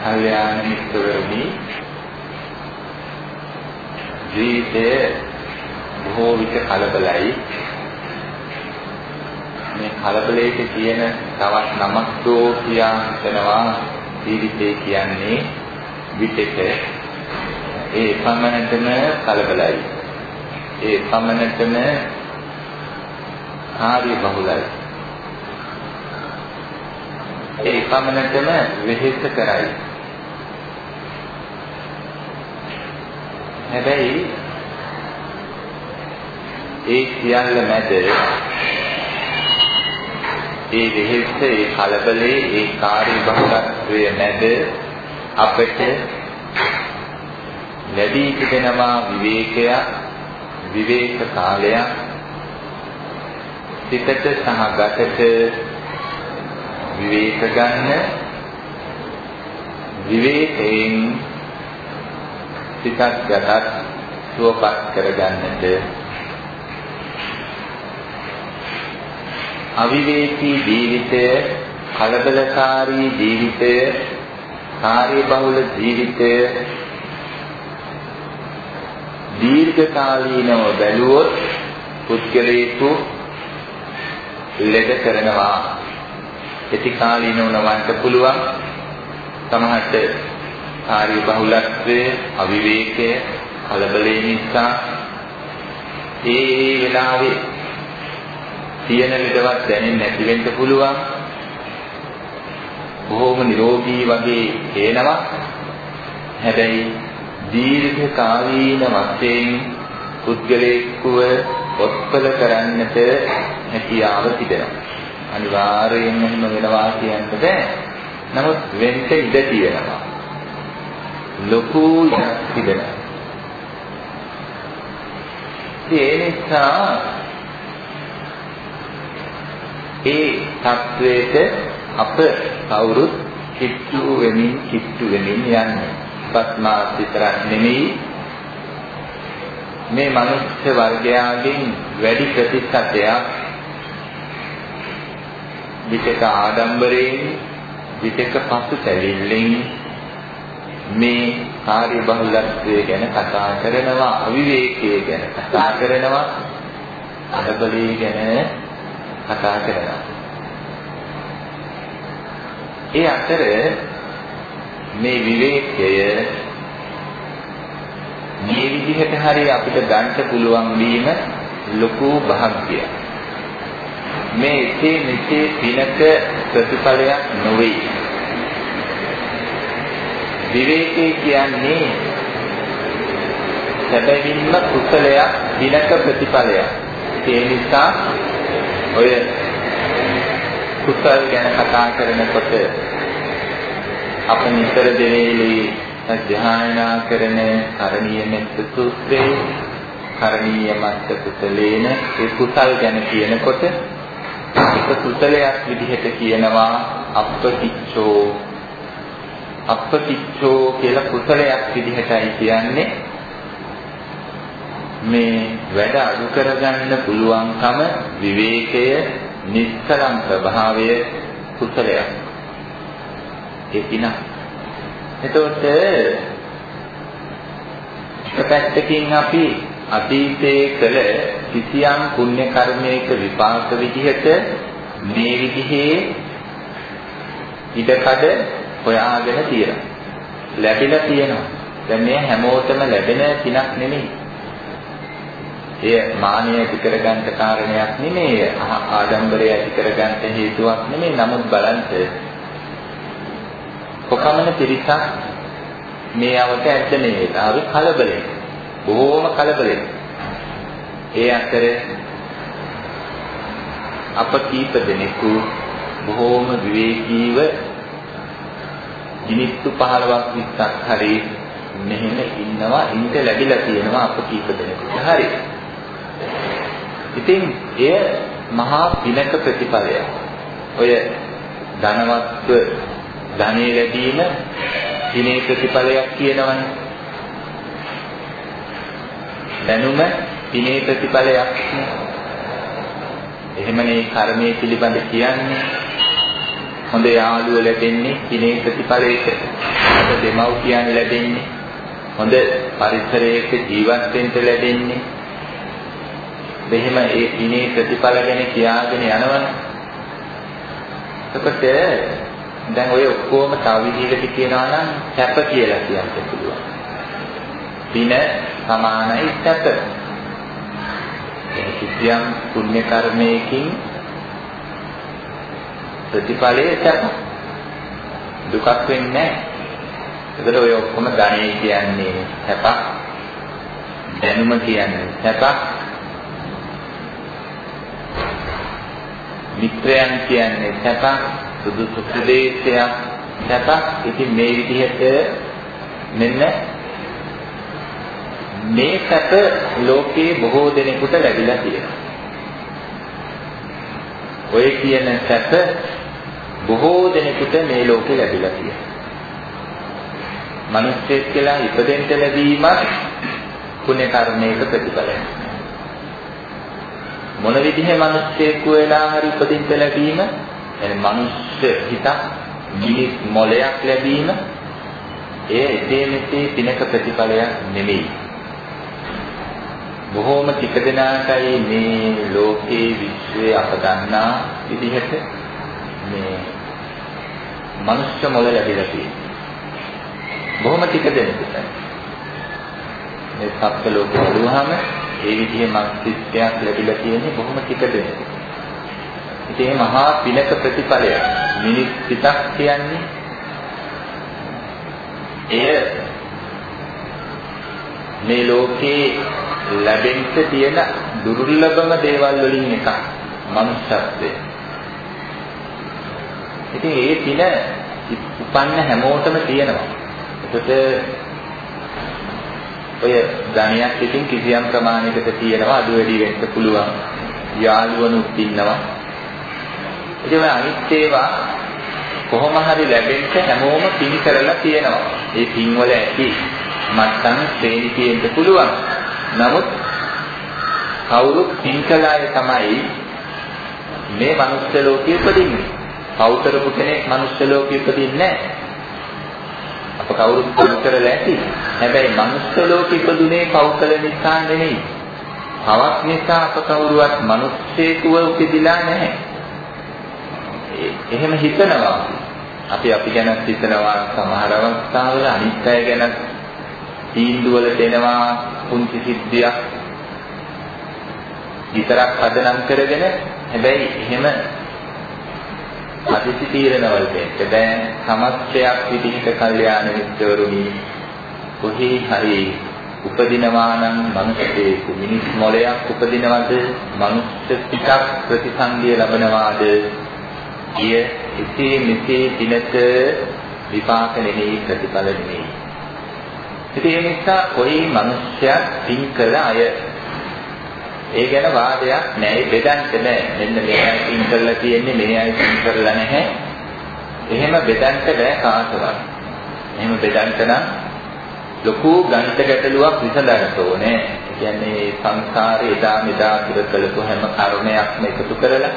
කල්යාණ මිත්‍රවරුනි ජීවිතය බොහෝ විට කලබලයි. මේ කලබලයක තියෙන තවත් නමක් දෝ කියා හිතනවා ජීවිතේ කියන්නේ විටක. ඒ පමණටම කලබලයි. ඒ පමණටම කාර්ය බහුලයි. ඒ පමණටම වෙහෙස කරයි. හැබැයි ඒ සියල්ල මැද ඒ වෙහෙස ඒ කලබලේ ඒ කාර්ය බහුලත්වය මැද අපට ලැබී තිබෙනවා විවේකයක් විවේක කාලයක්. සිතට සහ ගතට විවේක ගන්න විවේකයෙන් සිතක් ගතත් සුවපත් කරගන්නට. අවිවේකී ජීවිතය කලබලකාරී ජීවිතය කාර්යබහුල ජීවිතය දීර්ඝකාලීනව බැලුවොත් පුද්ගලයෙකු ලෙඩ කරනවා. ප්‍රතිකාලීනව නවන්න පුළුවන් සමහරට කාර්ය බහුලත්වය අවිවේකය කලබලේ නිසා ඒ ඒ වෙලාවේ තියෙන ලෙඩවත් දැනෙන්නේ නැති වෙන්න පුළුවන්. බොහොම නිරෝගී වගේ පේනවා. හැබැයි දීර්ඝ කාලීන වශයෙන් පුද්ගලයෙකුව ඔත්පල කරන්නට හැකියාව තිබෙනවා. අනිවාර්යයෙන්ම එහෙම වෙනවා කියන්න බෑ. නමුත් වෙන්න ඉඩ තියෙනවා. ලොකු ඉඩක් තිබෙනවා. ඒ නිසා ඒ தത്വෙට අප කවුරුත් කිට්ටු වෙමින් කිට්ටු වෙමින් යන්නේ. පස්මාත් විතරක් නෙමෙයි මේ මනුස්ස වර්ගයාගෙන් වැඩි ප්‍රතිශතයක් විතක ආඩම්බරයෙන් විතක පසුතැවිල්ලෙන් මේ කාර්ය බහුලත්වය ගැන කතා කරනවා අවිවේකයේ ගැන කතා කරනවා අඩබලී ගැන කතා කරනවා. ඒ අතර මේ විවේකය මේ විදිහට හරි අපිට ගන්න පුළුවන් වීම ලොකු භාග්‍යයක්. මේ එසේ මෙසේ පිනක ප්‍රතිඵලයක් නොවේ. විවේකේ කියන්නේ සැබවින්ම කුසලයක් පිනක ප්‍රතිඵලයක්. ඒ නිසා ඔය කුසල් ගැන කතා කරනකොට අප නිතර දෙවේලේ ධ්‍යානනා කරන කරණීය මෙත්ත සූත්‍රයේ කරණීය මත්ත කුසලේන ඒ කුසල් ගැන කියනකොට එක කුසලයක් විදිහට කියනවා අප්පතිච්ඡෝ අප්පතිච්ඡෝ කියලා කුසලයක් විදිහටයි කියන්නේ. මේ වැඩ අඩු කරගන්න පුළුවන්කම විවේකය නිස්සලම් ප්‍රභාවය කුසලයක්. ඒ පින. එතකොට පැත්තකින් අපි අතීතයේ කළ කිසියම් පුණ්‍ය කර්මයක විපාක විදිහට මේ විදිහේ ඉඩකඩ හොයාගෙන තියෙනවා ලැබිලා තියෙනවා. දැන් මේ හැමෝටම ලැබෙන පිනක් නෙමෙයි. එය මානිය ඇති කරගන්න කාරණයක් නෙමෙයි. ආඩම්බරය ඇති කරගන්න හේතුවක් නෙමෙයි. නමුත් බලන්න කොකමන පිරිසක් මේ අවට ඇද්ද මේ වෙලාවේ කලබලෙන්? බොහෝම කලබලෙන්. ඒ අතර අප කීප දෙනෙකු බොහෝම විවේකීව මිනිත්තු 15ක් 20ක් හරි මෙහෙම ඉන්නවා ඉන්න ලැබිලා තියෙනවා අප කීප දෙනෙකුට හරි ඉතින් එය මහා පිනක ප්‍රතිඵලයක්. ඔය ධනවත්ව ධනෙ ලැබීම පිනේ ප්‍රතිඵලයක් කියනවනේ. දැනුම පිනේ ප්‍රතිඵලයක්. එහෙමනේ කර්මයේ පිළිබඳ කියන්නේ. හොඳ යාළුවෝ ලැබෙන්නේ කිනේ ප්‍රතිඵලයක. හොඳ දෙමව්පියන් ලැබෙන්නේ. හොඳ පරිසරයක ජීවත් වෙන්න ලැබෙන්නේ. මෙහෙම ඒ කිනේ ප්‍රතිඵල ගැන කියාගෙන යනවනේ. එතකොට දැන් ඔය ඔක්කොම තව විදිහකට කියනවා නම් සැප කියලා කියන්න පුළුවන්. පින සමානයි සැප. ඒ කිසියම් පුණ්‍ය කර්මයකින් ප්‍රතිඵලයේ සැප. දුකක් වෙන්නේ නැහැ. ඒකට ඔය ඔක්කොම ධනෙ කියන්නේ සැපක්. දැනුම කියන්නේ සැපක්. මිත්‍රයන් කියන්නේ සැපක්. සුදුසු ප්‍රදේශයක් සැපක්. ඉතින් මේ විදිහට මෙන්න මේ සැප ලෝකේ බොහෝ දෙනෙකුට ලැබිලා තියෙනවා. ඔය කියන සැප බොහෝ දෙනෙකුට මේ ලෝකේ ලැබිලා තියෙනවා. මිනිස්සෙක් කියලා ඉපදෙන්න ලැබීමත් පුණ්‍ය කර්මයක ප්‍රතිඵලයක්. මොන විදිහේ මිනිස්සෙක් වෙලා හරි ඉපදෙන්න ලැබීම එන මිනිස්ස හිතක් මිනිස් මොලයක් ලැබීම ඒ එතේ මෙතේ පිනක ප්‍රතිඵලයක් නෙමෙයි. බොහෝම ටික දෙනාටයි මේ ලෝකේ විශ්වයේ අප දන්නා විදිහට මේ මනුෂ්‍ය මොළ ලැබිලා තියෙනවා. බොහොම ටික දෙනෙකුට. මේ සත්ත්ව ලෝකේ බලුවාම ඒ විදිහේ මස්තිෂ්කයක් ලැබිලා තියෙන්නේ බොහොම ටික දෙනෙකුට. ඉතින් මේ මහා පිනක ප්‍රතිඵලයක් මිනිස් පිටක් කියන්නේ එය මේ ලෝකේ ලැබෙන්න තියෙන දුර්ලභම දේවල් වලින් එකක් මනුෂ්‍යත්වය. ඉතින් ඒ පින උපන්න හැමෝටම තියෙනවා. එතකොට ඔය ධනියක් ඉතින් කිසියම් ප්‍රමාණයකට තියෙනවා අඩු වැඩි වෙන්න පුළුවන්. යාළුවනුත් ඉන්නවා. ඉතින් ඔය අනිත් ඒවා කොහොම හරි ලැබෙන්න හැමෝම පින් කරලා තියෙනවා. ඒ පින් වල ඇති මත්තන් ශ්‍රේණි තියෙන්න පුළුවන්. නමුත් කවුරුත් පින් කළ අය තමයි මේ මනුස්ස ලෝකෙ උපදින්නේ. පව් කරපු කෙනෙක් මනුස්ස ලෝකෙ උපදින්නේ නැහැ. අප කවුරුත් පව් කරලා ඇති. හැබැයි මනුස්ස ලෝකෙ ඉපදුනේ පව් කළ නිසා නෙමෙයි. පවක් නිසා අප කවුරුවත් මිනිස්සෙකුව උපදිලා නැහැ. එහෙම හිතනවා. අපි අපි ගැන හිතනවා සමහර අවස්ථාවල අනිත් අය ගැන තීන්දුව වලට එනවා පුංචි සිද්ධියක් විතරක් පදනම් කරගෙන හැබැයි එහෙම අදිසි තීරණවල දෙන්න. දැන් සමස්තයක් විදිහට කල්යාණ මිත්‍රවරුනි කොහේ හරි උපදිනවා නම් මනුස්සයෙකු මිනිස් මොලයක් උපදිනවද? මනුස්ස පිටක් ප්‍රතිසන්දිය ලබනවාද? කිය එසේ මෙසේ දිනක විපාක නෙමෙයි ප්‍රතිඵල නෙමෙයි. ඉතින් ඒ නිසා කොයි මිනිස්සයක් පින් කළ අය ඒ ගැන වාදයක් නැහැ බෙදන්න බෑ. මෙන්න මේ අය පින් කරලා තියෙන්නේ මේ අය පින් කරලා නැහැ. එහෙම බෙදන්න බෑ කාටවත්. එහෙම බෙදන්න නම් ලොකු ගණිත ගැටලුවක් විසඳන්න ඕනේ. කියන්නේ සංසාරේ එදා මෙදා තුර කළපු හැම කර්මයක්ම එකතු කරලා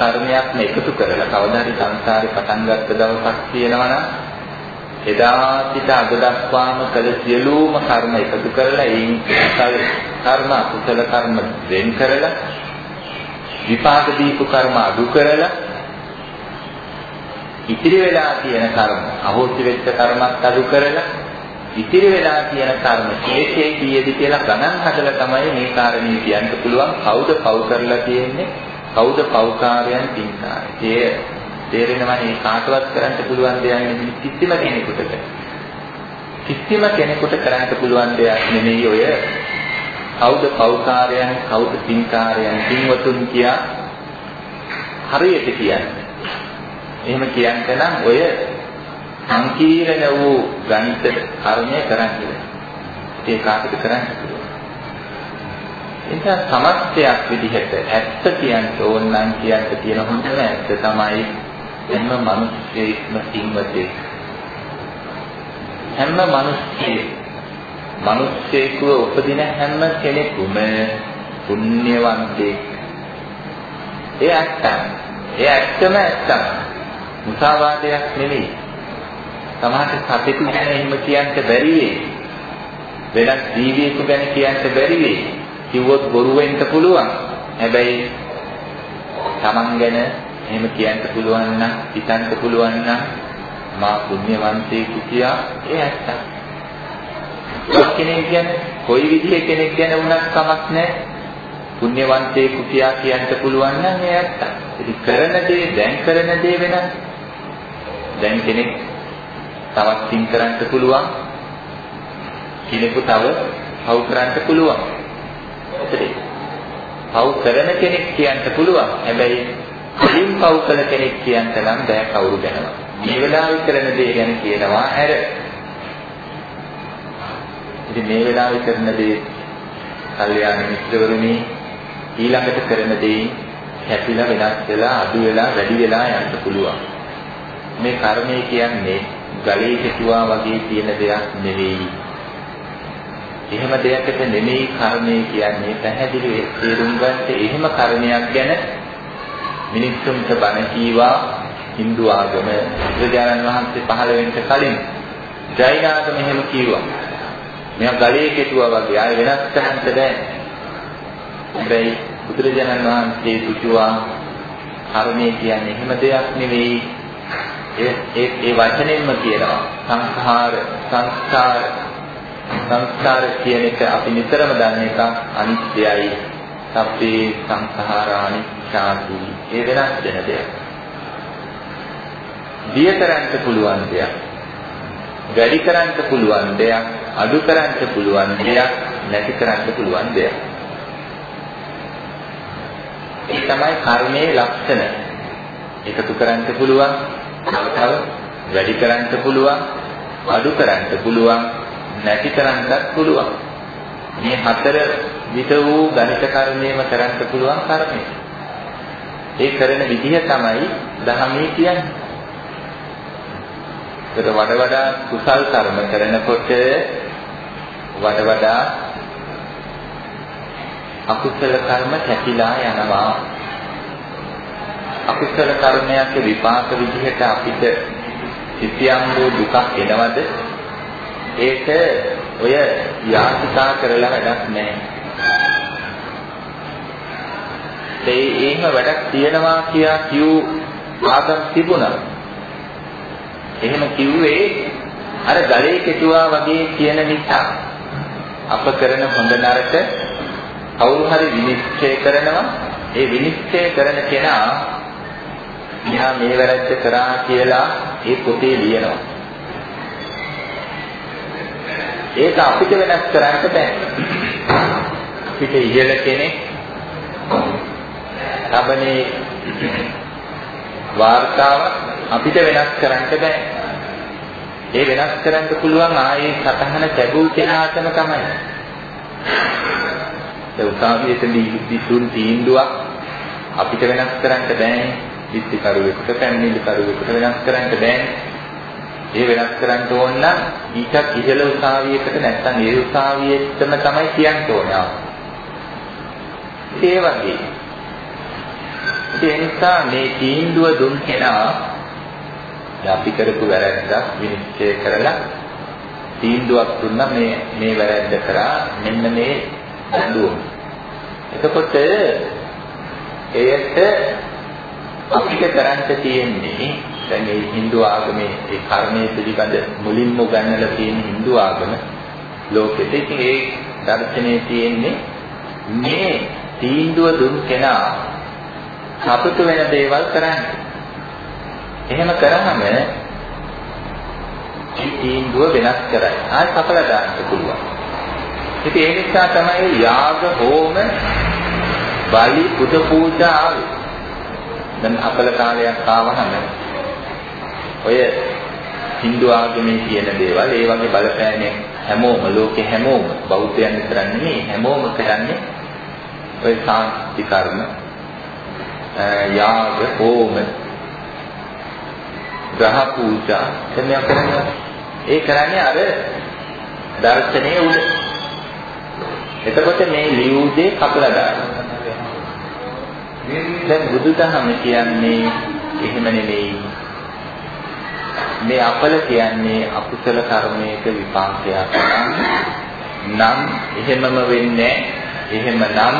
කර්මයක්ම එකතු කරලා කවදා හරි සංසාරේ පටන් ගත්ත දවසක් තියෙනවා නම් එදා සිට අද දක්වාම කළ සියලුම කර්ම එකතු කරලා ඒන් කුසල කර්ම අකුසල කර්ම වෙන් කරලා විපාක දීපු කර්ම අඩු කරලා ඉතිරි වෙලා තියෙන කර්ම අහෝසි වෙච්ච කර්මත් අඩු කරලා ඉතිරි වෙලා තියෙන කර්ම ශේෂයේ කීයද කියලා ගණන් හදලා තමයි මේ කාරණේ කියන්න පුළුවන් කවුද පව් කරලා තියෙන්නේ කවුද පව්කාරයන් තින්කාරය. තේරෙනවා මේ කාටවත් කරන්න පුළුවන් දෙයක් නෙමෙයි කිසිම කෙනෙකුට. කිසිම කෙනෙකුට කරන්න පුළුවන් දෙයක් නෙමෙයි ඔය කවුද පෞකාරයන් කවුද පින්කාරයන් පින්වතුන් කියා හරියට කියන්නේ. එහෙම කියන්න නම් ඔය සංකීර්ණ වූ ගණිත කර්මය කරන්නේ. ඒ කාටද කරන්න පුළුවන්. ඒක සමස්තයක් විදිහට ඇත්ත කියන්න ඕන නම් කියන්න තියෙන හොඳම ඇත්ත තමයි හැම මිනිස්සෙක්ම සිංවතෙක් හැම මිනිස්සෙක් මිනිස්සෙකුව උපදින හැම කෙනෙකුම පුණ්‍යවන්තෙක් ඒ ඇත්තම ඒ ඇත්තම ඇත්තම මුසාවාදයක් නෙමෙයි. සමහරට සතෙකු ගැන එහෙම කියන්න බැරි වෙයි. වෙනත් ජීවියෙකු ගැන කියන්න බැරි වෙයි. කිව්වොත් බොරු වෙන්න පුළුවන්. හැබැයි Taman ගැන එහෙම කියන්න පුළුවන් නම් හිතන්න පුළුවන් නම් මා පුණ්‍යවන්තයෙකු කියා ඒ ඇත්තක්. කෙනෙක් ගැන කොයි විදිහේ කෙනෙක් ගැන වුණත් කමක් නැහැ. පුණ්‍යවන්තයෙකු කියා කියන්න පුළුවන් නම් ඒ ඇත්තක්. ඉතින් කරන දේ දැන් කරන දේ වෙනස්. දැන් කෙනෙක් තවත් තින් කරන්න පුළුවන්. කෙනෙකු තව පව් කරන්න පුළුවන්. එතකොට පව් කරන කෙනෙක් කියන්න පුළුවන්. හැබැයි කලින් පව් කළ කෙනෙක් කියන්න නම් බෑ කවුරු ගැනවත්. මේ වෙලාවේ කරන දේ ගැන කියනවා හැර. ඉතින් මේ වෙලාවේ කරන දේ කල්යාණ මිත්‍රවරුනි ඊළඟට කරන දේ හැපිලා වෙනස් වෙලා අඩු වෙලා වැඩි වෙලා යන්න පුළුවන්. මේ කර්මය කියන්නේ ගලේ කෙටුවා වගේ තියෙන දෙයක් නෙවෙයි. එහෙම දෙයකට නෙමෙයි කර්මය කියන්නේ පැහැදිලි තේරුම් ගන්නට එහෙම කර්මයක් ගැන මිනිස්සුන්ට බණ කීවා Hindu ආගම බුදුරජාණන් වහන්සේ පහළ වෙන්න කලින් ජෛන ආගම එහෙම කිව්වා. මෙයා ගලේ කෙටුවා වගේ ආය වෙනස් කරන්න බෑ. හැබැයි බුදුරජාණන් වහන්සේ දුටුවා කර්මය කියන්නේ එහෙම දෙයක් නෙවෙයි. ඒ ඒ වචනෙන්ම කියනවා සංඛාර සංස්කාර සංස්කාර කියන එක අපි නිතරම දන්න එකක් අනිත්‍යයි. සබ්බේ සංඛාරානි ශාන්ති. ඒ වෙනස් වෙන දෙයක්. දිය කරන්න පුළුවන් දෙයක්. වැඩි කරන්න පුළුවන් දෙයක්, අඩු කරන්න පුළුවන් දෙයක්, නැති කරන්න පුළුවන් දෙයක්. ඒ තමයි කර්මයේ ලක්ෂණ. එකතු කරන්න පුළුවන්, තව වැඩි කරන්න පුළුවන්, අඩු කරන්න පුළුවන්, නැති කරන්නත් පුළුවන්. මේ හතර විද වූ ගණිත කර්මයේම කරන්න පුළුවන් කර්මය. ඒ කරන විදිහ තමයි දහමේ කියන්නේ. ඒක වඩ වඩා කුසල් කර්ම කරනකොට වඩ වඩා අකුසල කර්ම කැපිලා යනවා. අකුසල කර්මයක විපාක විදිහට අපිට සිතියම් වූ දුකක් එනවද? ඒක ඔය යාතිකා කරලා වැඩක් නැහැ. ඒ එහෙම වැඩක් තියනවා කියා කිව් ආගම් තිබුණා. එහෙම කිව්වේ අර ගලේ කෙටුවා වගේ කියන නිසා අප කරන හොඳ නරක කවුරු හරි විනිශ්චය කරනවා ඒ විනිශ්චය කරන කෙනා මෙහා මේ වැරද්ද කරා කියලා ඒ පොතේ ලියනවා ඒක අපිට වෙනස් කරන්න බෑ. අපිට ඉහළ කෙනෙක් ලබනේ වාර්තාව අපිට වෙනස් කරන්න බෑ. ඒ වෙනස් කරන්න පුළුවන් ආයේ සතහන ලැබුව කෙනාටම තමයි. ඒ උසාවියේදී විසුන් තීන්දුවක් අපිට වෙනස් කරන්න බෑනේ. විත්ති කරුවෙකුට පැමිණිලි කරුවෙකුට වෙනස් කරන්න බෑනේ. ඒ වෙනස් කරන්න ඕන නම් ඊටත් ඉහළ උසාවියකට නැත්නම් ඒ උසාවියෙටම තමයි කියන්න ඕනේ. ඒ වගේ. ඒ නිසා මේ තීන්දුව දුන් කෙනා අපි කරපු වැරැද්දක් විනිශ්චය කරලා තීන්දුවක් දුන්නා මේ මේ වැරැද්ද කරා මෙන්න මේ දඬුවම. එතකොට එයට අපිට කරන්න තියෙන්නේ දැන් මේ Hindu ආගමේ ඒ කර්මයේ පිළිබඳ මුලින්ම උගන්වලා තියෙන Hindu ආගම ලෝකෙට ඉතින් ඒ දර්ශනයේ තියෙන්නේ මේ තීන්දුව දුන් කෙනා සතුට වෙන දේවල් කරන්නේ. එහෙම කරාම තීන්දුව වෙනස් කරයි. ආයි කපලා දාන්න පුළුවන්. ඉතින් ඒ නිසා තමයි යාග හෝම බලි පුද පූජා ආවේ. දැන් අපල කාලයක් ආවහම ඔය Hindu ආගමේ කියන දේවල් ඒ වගේ බලපෑමෙන් හැමෝම ලෝකේ හැමෝම බෞද්ධයන් විතර නෙමෙයි හැමෝම කරන්නේ ඔය සාන්ති කර්ම යාග හෝම. ග්‍රහ පූජා. එතන කරන්නේ? ඒ කරන්නේ අර දර්ශනයේ උඩ. එතකොට මේ ලියුදේ කපලා දානවා දැන් බුදුදහම කියන්නේ එහෙම නෙමෙයි. මේ අපල කියන්නේ අකුසල කර්මයක විපාකයක්. නම් එහෙමම වෙන්නේ එහෙමනම්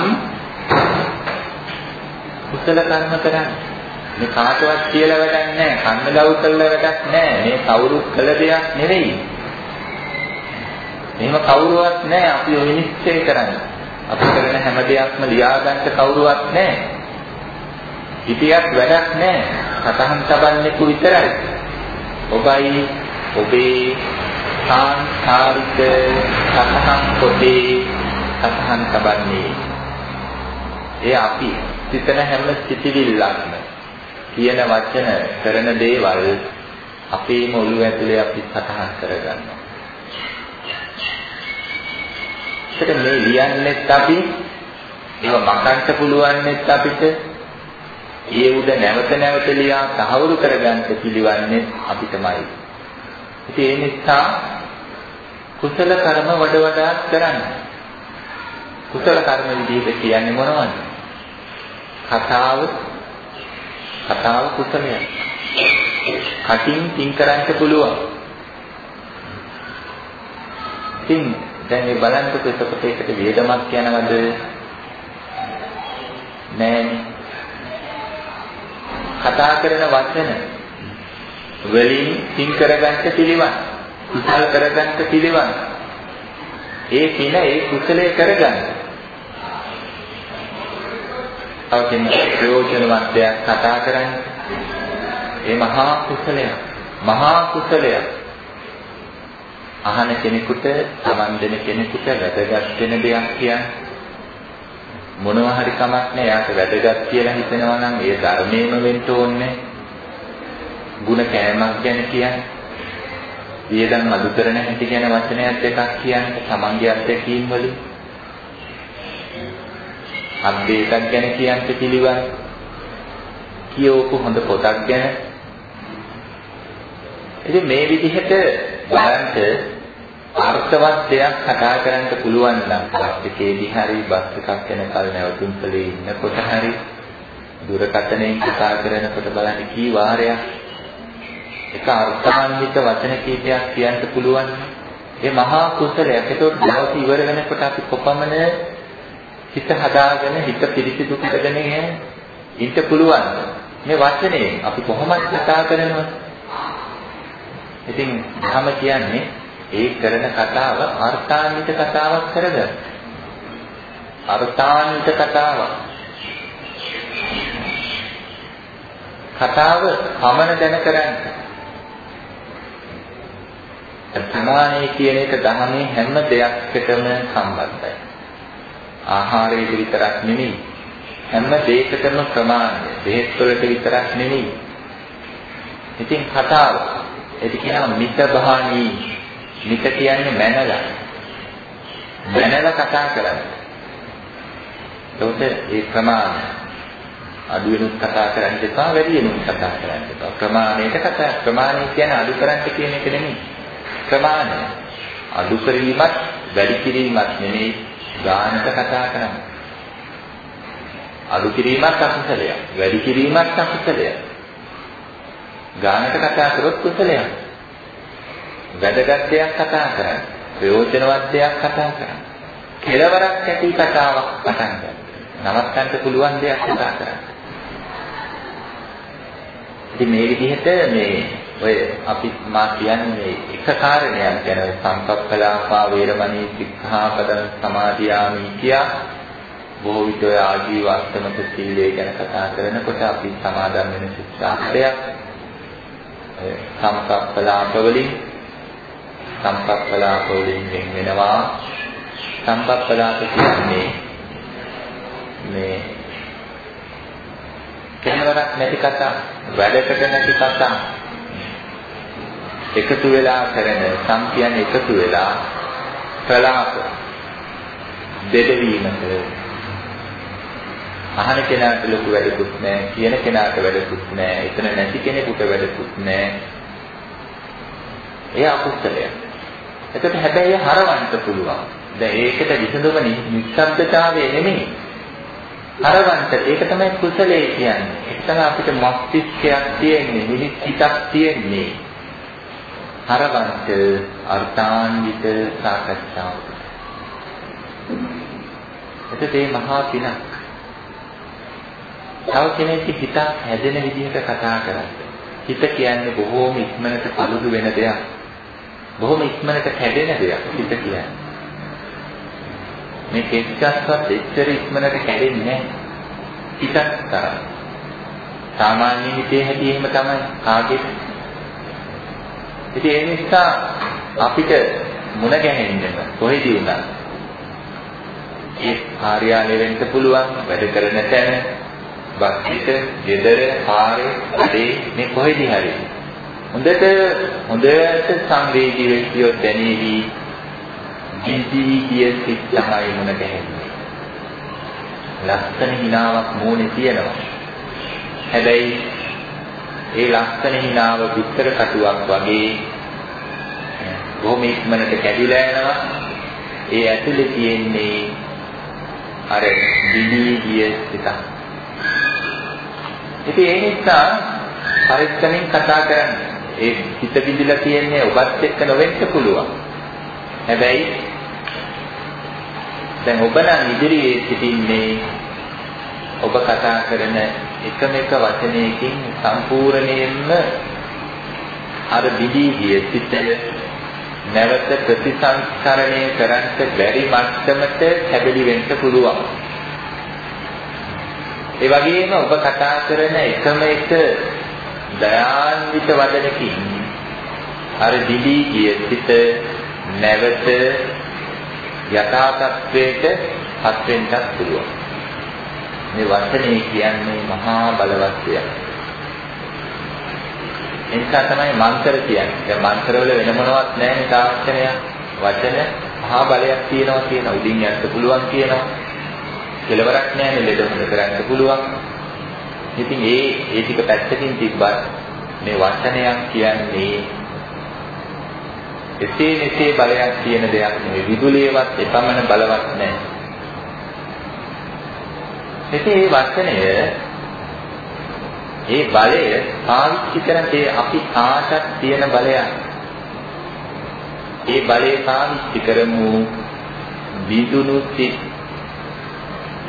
කුසල කර්ම කරන්නේ. මේ කාටවත් කියලා වැඩක් නැහැ. කන්නලව් කළා වැඩක් නැහැ. මේ කවුරුත් කළ දෙයක් නෙවෙයි. එහෙම කවුරුවත් නැහැ අපි ඔය නිශ්චය කරන්නේ. අපි කරන හැම දෙයක්ම ලියාගන්න කවුරුවත් නැහැ. හිතියක් වැඩක් නැහැ. සතහන් තබන්නෙකු විතරයි. ඔබයි ඔබේ සාංසාරික සතහන් පොතේ සතහන් තබන්නේ. ඒ අපි. සිතන හැම සිතිවිල්ලක්ම කියන වචන කරන දේවල් අපේම ඔළුව ඇතුලේ අපි සතහන් කරගන්නවා. ඒකට මේ ලියන්නෙත් අපි ඒව මකන්න පුළුවන්නෙත් අපිට ඒ උද නැවත නැවත ලියා තහවුරු කරගන්න පිළිවන්නේ අපි තමයි. ඉතින් ඒ නිසා කුසල කර්ම වඩ වඩාත් කරන්න. කුසල කර්ම විදිහට කියන්නේ මොනවද? කතාව කතාව කුසලයක්. කටින් තින් කරන්න පුළුවන්. ඉතින් දැන් මේ බලන්නකො එතකොට ඒකට වේදමක් යනවද? නෑනේ. කතා කරන වචන වලින් තින් කරගන්න පිළිවන් කුසල කරගන්න පිළිවන් ඒ පින ඒ කුසලයේ කරගන්න අවකින් ප්‍රයෝජනවත් දෙයක් කතා කරන්නේ ඒ මහා කුසලයක් මහා කුසලයක් අහන කෙනෙකුට සමන් දෙන කෙනෙකුට වැදගත් වෙන දෙයක් කියන්නේ මොනවා හරි කමක් නැහැ. යාට වැදගත් කියලා හිතෙනවා නම් ඒ ධර්මයේම වෙන්න ඕනේ. ಗುಣ කෑමක් ගැන කියන්නේ. වියදම් අඩු කරන හැටි ගැන වචනයක් දෙකක් කියන්නේ තමන්ගේ අත්දැකීම් වලින්. අද්දේකක් ගැන කියන්න පිළිවන්. කියවපු හොඳ පොතක් ගැන. ඉතින් මේ විදිහට බලන්න අර්ථවත් දෙයක් කතා කරන්න පුළුවන් නම් බස් එකේදී හරි බස් එකක් යනකල් නැවතුම්පලේ ඉන්නකොට හරි දුරකථනයෙන් කතා කරනකොට බලන්න කී වාරයක් එක අර්ථාන්විත වචන කීපයක් කියන්න පුළුවන් ඒ මහා කුසලයක් ඒකට දවස් ඉවර වෙනකොට අපි කොපමණ හිත හදාගෙන හිත පිරිසිදු කරගෙන ඉන්න පුළුවන් මේ වචනේ අපි කොහොමද කතා කරනවද ඉතින් ධම කියන්නේ ඒ කරන කතාව අර්ථාන්විත කතාවක් කරගන්න. අර්ථාන්විත කතාවක්. කතාව පමණ දැන කරන්න. ප්‍රමාණය කියන එක දහමේ හැම දෙයක්කටම සම්බන්ධයි. ආහාරයට විතරක් නෙමෙයි. හැම දෙයකටම ප්‍රමාණය. බෙහෙත් වලට විතරක් නෙමෙයි. ඉතින් කතාව ඒක කියනවා මිත බහානී මිත කියන්නේ මැනලා. මැනලා කතා කරන්නේ. එතකොට ඒ ප්‍රමාණය අඩු වෙනුත් කතා කරන්න එපා වැඩි වෙනුත් කතා කරන්න එපා. ප්‍රමාණයට කතා ප්‍රමාණය කියන්නේ අඩු කරන්න කියන එක නෙමෙයි. ප්‍රමාණය අඩු කිරීමත් වැඩි කිරීමත් නෙමෙයි ගානට කතා කරන්නේ. අඩු කිරීමත් අකුසලයක්. වැඩි කිරීමත් අකුසලයක්. ගානට කතා කරොත් කුසලයක්. වැදගත් දෙයක් කතා කරන්න. ප්‍රයෝජනවත් දෙයක් කතා කරන්න. කෙලවරක් ඇති කතාවක් පටන් ගන්න. නවත්තන්න පුළුවන් දෙයක් කතා කරන්න. ඉතින් මේ විදිහට මේ ඔය අපි මා කියන්නේ එක කාරණයක් ගැන සංකප්පලාපා වේරමණී සික්ඛාපදං සමාදියාමි කියා බොහෝ විට ඔය ආජීව අෂ්ටමක සීලය ගැන කතා කරනකොට අපි සමාදන් වෙන ශික්ෂාපදයක් සංකප්පලාප වලින් සම්පප්පලාප වලින් වෙන් වෙනවා. සම්පප්පලාප කියන්නේ මේ කෙනෙකුට නැති කතා වැඩකට නැති කතා. එකතු වෙලා කරන සම් කියන්නේ එකතු වෙලා ප්‍රලාප දෙදවීමට අහන කෙනාට ලොකු වැඩකුත් නැහැ කියන කෙනාට වැඩකුත් නැහැ එතන නැති කෙනෙකුට වැඩකුත් නැහැ එය අකුසලයක් එතකොට හැබැයි හරවන්න පුළුවන්. දැන් ඒකට විසඳුම නිස්සබ්දතාවය නෙමෙයි. හරවන්න ඒක තමයි කුසලයේ කියන්නේ. ඒක තමයි අපිට මස්තිෂ්කයක් තියෙන්නේ, මිනිස් හිතක් තියෙන්නේ. හරවන්ත අර්ථාන්විත සාකච්ඡාවක්. එතකොට මේ මහා පිනක් තව කෙනෙක්ගේ හිත හැදෙන විදිහට කතා කරන්නේ. හිත කියන්නේ බොහෝම ඉක්මනට පළුදු වෙන දෙයක්. බොහොම ඉක්මනට කැඩෙන දෙයක් හිත කියන්නේ. මේ කෙස්කස්වත් එච්චර ඉක්මනට කැඩෙන්නේ නැහැ. හිතක් තරම්. සාමාන්‍ය හිතේ හැටි එහෙම තමයි කාගෙත්. ඉතින් ඒ නිසා අපිට මුණ ගැහෙන්න කොහෙදී වුණත් ඒ කාර්යාලය වෙන්න පුළුවන් වැඩ කරන තැන බස්සිට, ගෙදර, පාරේ, අඩේ මේ කොහෙදී හරි හොඳට හොඳට සංවේදී වෙච්චියොත් දැනේවි ජීවිතී කිය සිත් තමයි මුණ ගැහෙන්නේ. ලස්සන හිනාවක් මූණේ තියෙනවා. හැබැයි ඒ ලස්සන හිනාව පිටර කටුවක් වගේ බොහොම ඉක්මනට කැඩිලා යනවා. ඒ ඇතුලේ තියෙන්නේ අර දිලී ගිය සිතක්. ඉතින් ඒ නිසා පරිස්සමෙන් කතා කරන්න. ඒ හිත බිඳිලා තියෙන්නේ ඔබත් එක්ක නොවෙන්න පුළුවන්. හැබැයි දැන් ඔබ නම් ඉදිරියේ සිටින්නේ ඔබ කතා කරන එකම එක වචනයකින් සම්පූර්ණයෙන්ම අර බිදී ගිය සිතය නැවත ප්‍රතිසංස්කරණය කරන්න බැරි මට්ටමට හැබලි වෙන්න පුළුවන්. ඒ වගේම ඔබ කතා කරන එකම එක දයාන්විත වදනකින් අර දිදී ගිය සිත නැවත යථා තත්වයට පත් වෙන්නත් පුළුවන්. මේ වචනේ කියන්නේ මහා බලවත් දෙයක්. එනිසා තමයි මන්ත්‍ර කියන්නේ. දැන් මන්ත්‍රවල වෙන මොනවත් නැහැ තාක්ෂණය. වචන මහා බලයක් තියෙනවා කියන උඩින් යන්න පුළුවන් කියනවා. කෙලවරක් නැහැ ලෙඩ හොඳ කරන්න පුළුවන්. ඉතින් ඒ ඒ ටික පැත්තකින් තිබ්බත් මේ වචනයක් කියන්නේ එසේ මෙසේ බලයක් තියෙන දෙයක් නෙවෙයි විදුලියවත් එපමණ බලවත් නැහැ. ඉතින් මේ වචනය ඒ බලය පාවිච්චි කරන්නේ අපි කාටත් තියෙන බලයක්. ඒ බලය පාවිච්චි කරමු විදුණු සිත්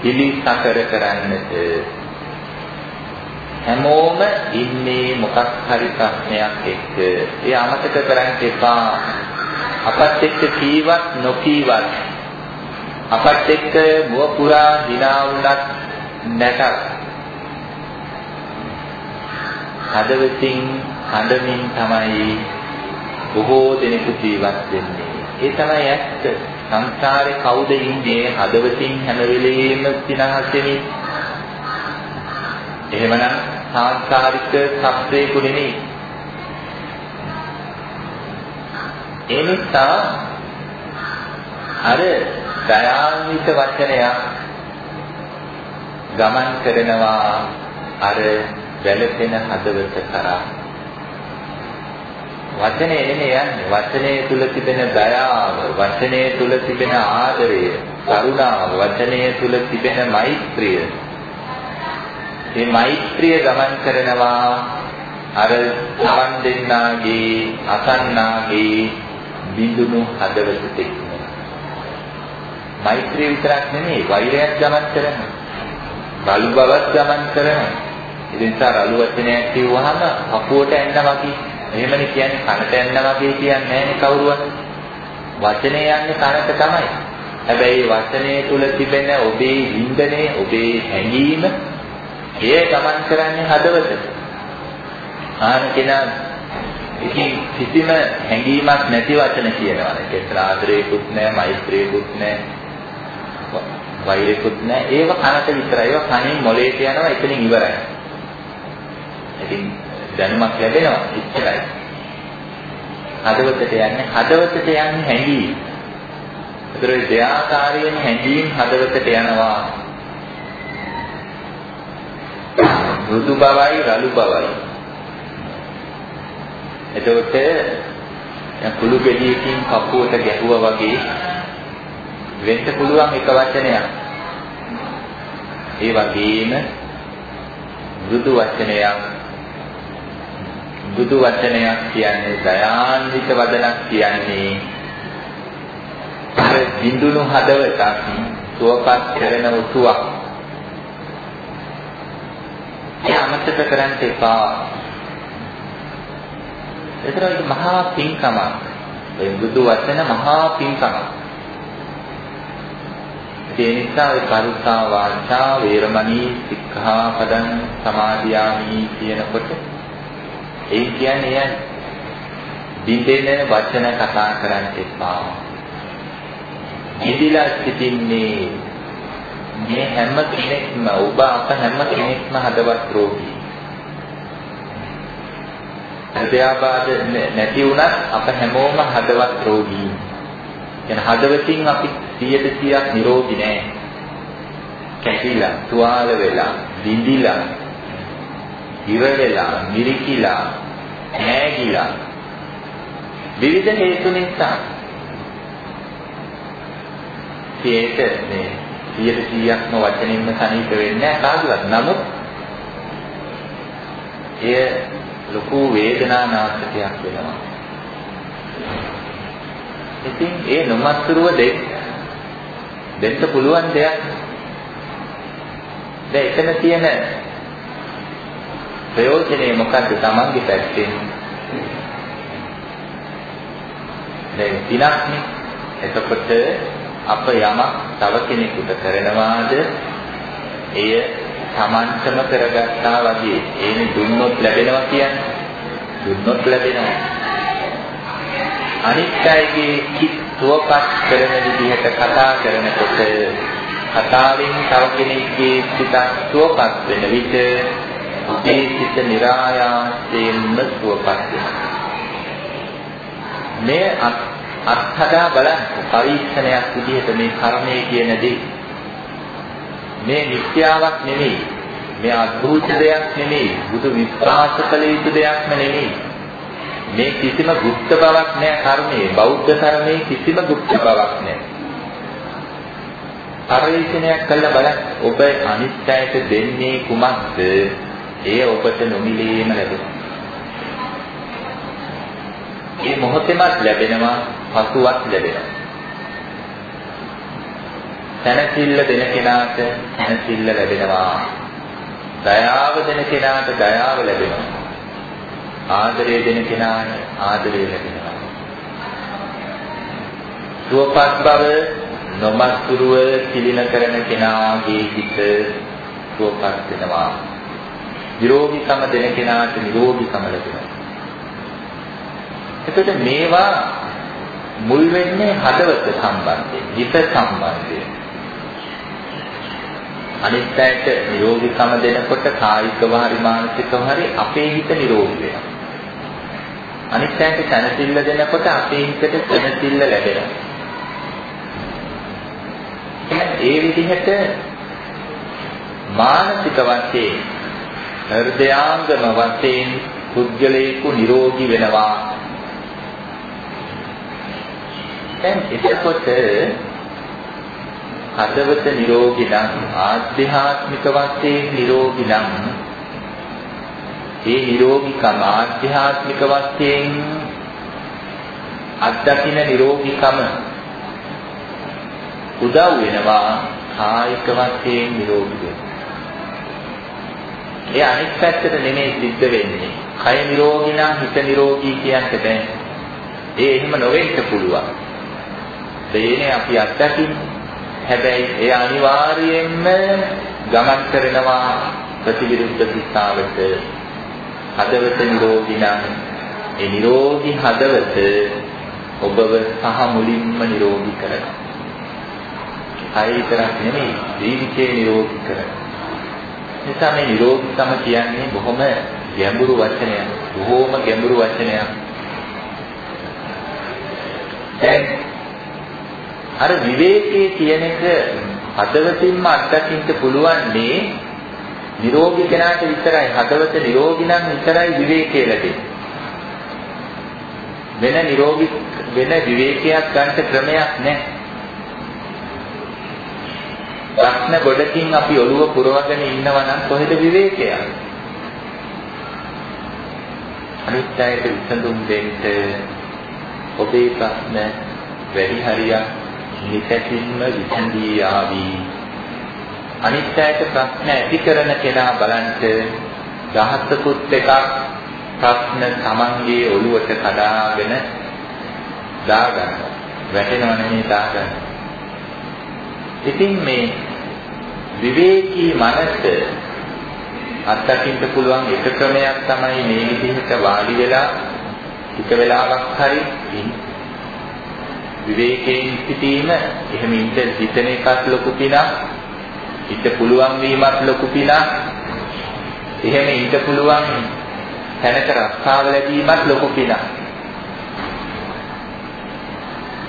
පිළිසකර කරන්නට හැමෝම ඉන්නේ මොකක් හරි ප්‍රශ්නයක් එක්ක. ඒ අමතක කරන්න එපා. අපත් එක්ක කීවත් නොකීවත් අපත් එක්ක මුව පුරා දිනා වුණත් නැතත් හදවතින් හඬමින් තමයි බොහෝ දෙනෙකු ජීවත් වෙන්නේ. ඒ තමයි ඇත්ත. සංසාරේ කවුද ඉන්නේ හදවතින් හැම වෙලෙම සිනහසෙමින් එහෙමනම් සාංශාරික සත්‍යයකු නෙමෙයි. ඒ නිසා අර දයාන්විත වචනයක් ගමන් කරනවා අර වැළපෙන හදවත කරා. වචනේ නෙමෙයි යන්නේ. වචනේ තුල තිබෙන දයාව, වචනේ තුල තිබෙන ආදරය, කරුණාව, වචනේ තුල තිබෙන මෛත්‍රිය. මේ මෛත්‍රිය ගමන් කරනවා අර සමන් දෙන්නාගේ අසන්නාගේ බිඳුණු හදවතට මෛත්‍රිය විතරක් නෙමෙයි වෛරයක් ගමන් කරනවා. රළු බවක් ගමන් කරනවා. ඒ නිසා රළු වචනයක් කිව්වහම අපුවට එන්න වගේ. එහෙමනේ කියන්නේ කනට එන්න වගේ කියන්නේ නැහැ කවුරුවත්. වචනේ යන්නේ කනට තමයි. හැබැයි වචනේ තුල තිබෙන ඔබේ වින්දනය ඔබේ හැඟීම එය ගමන් කරන්නේ හදවත. ආන කෙනා ඉතින් කිසිම හැඟීමක් නැති වචන කියනවා. ඒකත් ආදරේකුත් නැහැ, මෛත්‍රියකුත් නැහැ, වෛරයකුත් නැහැ. ඒව කනට විතරයි. ඒව කනින් මොලේට යනවා. එතනින් ඉවරයි. ඉතින් දැනුමක් ලැබෙනවා. ඉච්චරයි. හදවතට යන්නේ හදවතට යන්නේ හැඟීම්. ඒතර දෙආකාරයෙන් හැඟීම් හදවතට යනවා. මෘදු බවයි රළු බවයි. එතකොට කුළු ගෙඩියකින් කපුවට ගැහුවා වගේ වෙන්න පුළුවන් එක වචනයක්. ඒ වගේම මෘදු වචනයක් මෘදු වචනයක් කියන්නේ දයාන්විත වදනක් කියන්නේ අර බිඳුණු හදවතක් සුවපත් කරන උතුවක්. ඒ අමතක කරන්න එපා. ඒතරයි මහා පින්කමක්. ඒ බුදු වචන මහා පින්කමක්. ඒ නිසා ඒ කරුණා වාචා වේරමණී සික්ඛාපදං සමාදියාමි කියනකොට ඒ කියන්නේ යන්නේ බින්දෙන වචන කතා කරන්න එපා. ඉදිලා සිටින්නේ මේ හැම කෙනෙක්ම ඔබ අප හැම කෙනෙක්ම හදවත් රෝගී. හෘදයාබාධ නැති වුණත් අප හැමෝම හදවත් රෝගී. කියන හදවතින් අපි 100%ක් නිරෝගී නෑ. කැපිලා, තුවාල වෙලා, දිඳිලා, ඉර වෙලා, මිරිකිලා, නෑගිලා විවිධ හේතු නිසා සියයට මේ 100%ක්ම වචනින්ම සනීප වෙන්නේ නැහැ කාගවත්. නමුත් එය ලොකු වේදනානාශකයක් වෙනවා. ඉතින් ඒ නොමස්තුරුව දෙන්න දෙන්න පුළුවන් දෙයක්. දැන් එතන තියෙන ප්‍රයෝජනේ මොකද්ද Tamange පැත්තෙන්? දැන් පිනක්නේ. එතකොට අප යමක් තව කෙනෙකුට කරනවාද එය Tamanටම කරගත්තා වගේ ඒනි දුන්නොත් ලැබෙනවා කියන්නේ. දුන්නොත් ලැබෙනවා. අනිත් අයගේ හිත් සුවපත් කරන විදිහට කතා කරනකොට කතාවෙන් තව කෙනෙක්ගේ සිත සුවපත් වෙන විට ඒ සිත નિરાයාසයෙන්ම සුවපත් වෙනවා. මේ අත්හදා බලන්න පරීක්ෂණයක් විදිහට මේ කර්මය කියන දේ. මේ නිත්‍යාවක් නෙමෙයි. මේ අද්භූත දෙයක් නෙමෙයි. බුදු විශ්වාස කළ යුතු දෙයක්ම නෙමෙයි. මේ කිසිම গুপ্ত බවක් නෑ කර්මයේ බෞද්ධ කර්මයේ කිසිම গুপ্ত බවක් නෑ පරීක්ෂණයක් කළා බලන්න ඔබ අනිත්‍යයට දෙන්නේ කුමක්ද එය ඔබට නොමිලේම ලැබෙනවා. මේ මොහොතේමත් ලැබෙනවා, පසුවත් ලැබෙනවා. තනසිල්ල දෙන කෙනාට තනසිල්ල ලැබෙනවා. දයාව දෙන කෙනාට දයාව ලැබෙනවා. ආදරය දෙන කෙනාට ආදරය ලැබෙනවා. සුවපත් බව නොමස්තුරුව කිලින කරන කෙනාගේ හිත සුවපත් වෙනවා. නිරෝගීකම දෙන කෙනාට නිරෝගීකම ලැබෙනවා. එතකොට මේවා මුල් වෙන්නේ හදවත සම්බන්ධයෙන්, හිත සම්බන්ධයෙන්. අනිත් පැයට නිරෝගීකම දෙනකොට කායිකව හරි මානසිකව හරි අපේ හිත නිරෝගී වෙනවා. අනිත් පැයට සැනසෙල්ල දෙනකොට අපේ හිතට සැනසෙල්ල ලැබෙනවා. ඒ විදිහට මානසික වශයෙන් හෘදයාංගම වශයෙන් පුද්ගලයෙකු නිරෝගී වෙනවා. දැන් එතකොට හදවත නිරෝගී නම් ආධ්‍යාත්මික වශයෙන් නිරෝගී නම් ඒ නිරෝගීකම ආධ්‍යාත්මික වශයෙන් අත්දකින්න නිරෝගීකම උදව් වෙනවා කායික වශයෙන් නිරෝගී වෙන්න. ඒ අනිත් පැත්තට නෙමෙයි සිද්ධ වෙන්නේ. කය නිරෝගී නම් හිත නිරෝගී කියන්න බෑ. ඒ එහෙම නොවෙන්න පුළුවන්. දෙයනේ අපි අත්දකින්නේ. හැබැයි ඒ අනිවාර්යයෙන්ම ගමන් කරනවා ප්‍රතිවිරුද්ධ දිශාවට. හදවත නිරෝගී නම් ඒ නිරෝගී හදවත ඔබව සහ මුලින්ම නිරෝගී කරනවා. කය විතරක් නෙමෙයි ජීවිතේ නිරෝගී කරනවා. නිසා මේ නිරෝධකම කියන්නේ බොහොම ගැඹුරු වචනයක්. බොහොම ගැඹුරු වචනයක්. දැන් අර විවේකයේ කියන එක හදවතින්ම අත්දකින්න පුළුවන් මේ නිරෝගී කෙනාට විතරයි හදවත නිරෝගී නම් විතරයි විවේකයේ ලැබෙන්නේ. වෙන නිරෝගී වෙන විවේකයක් ගන්න ක්‍රමයක් නැහැ. ප්‍රශ්න ගොඩකින් අපි ඔළුව පුරවගෙන ඉන්නවා නම් කොහෙද විවේකය? අනිත් අයට විසඳුම් දෙන්න ඔබේ ප්‍රශ්න වැඩි හරියක් නිසැකින්ම විසඳී ආවි. අනිත් අයට ප්‍රශ්න ඇති කරන කෙනා බලන්ට දහසකුත් එකක් ප්‍රශ්න Tamanගේ ඔළුවට කඩාගෙන දාගන්නවා. වැටෙනව නෙමෙයි දාගන්නවා. ඉතින් මේ විවේකී මනස අත්දකින්න පුළුවන් එක ක්‍රමයක් තමයි මේ විදිහට වාඩි වෙලා ටික වෙලාවක් හරි විවේකයෙන් සිටීම එහෙම ඉඳ හිතන එකත් ලොකු පිනක් හිත පුළුවන් වීමත් ලොකු පිනක් එහෙම ඉඳ පුළුවන් තැනක රස්සාව ලැබීමත් ලොකු පිනක්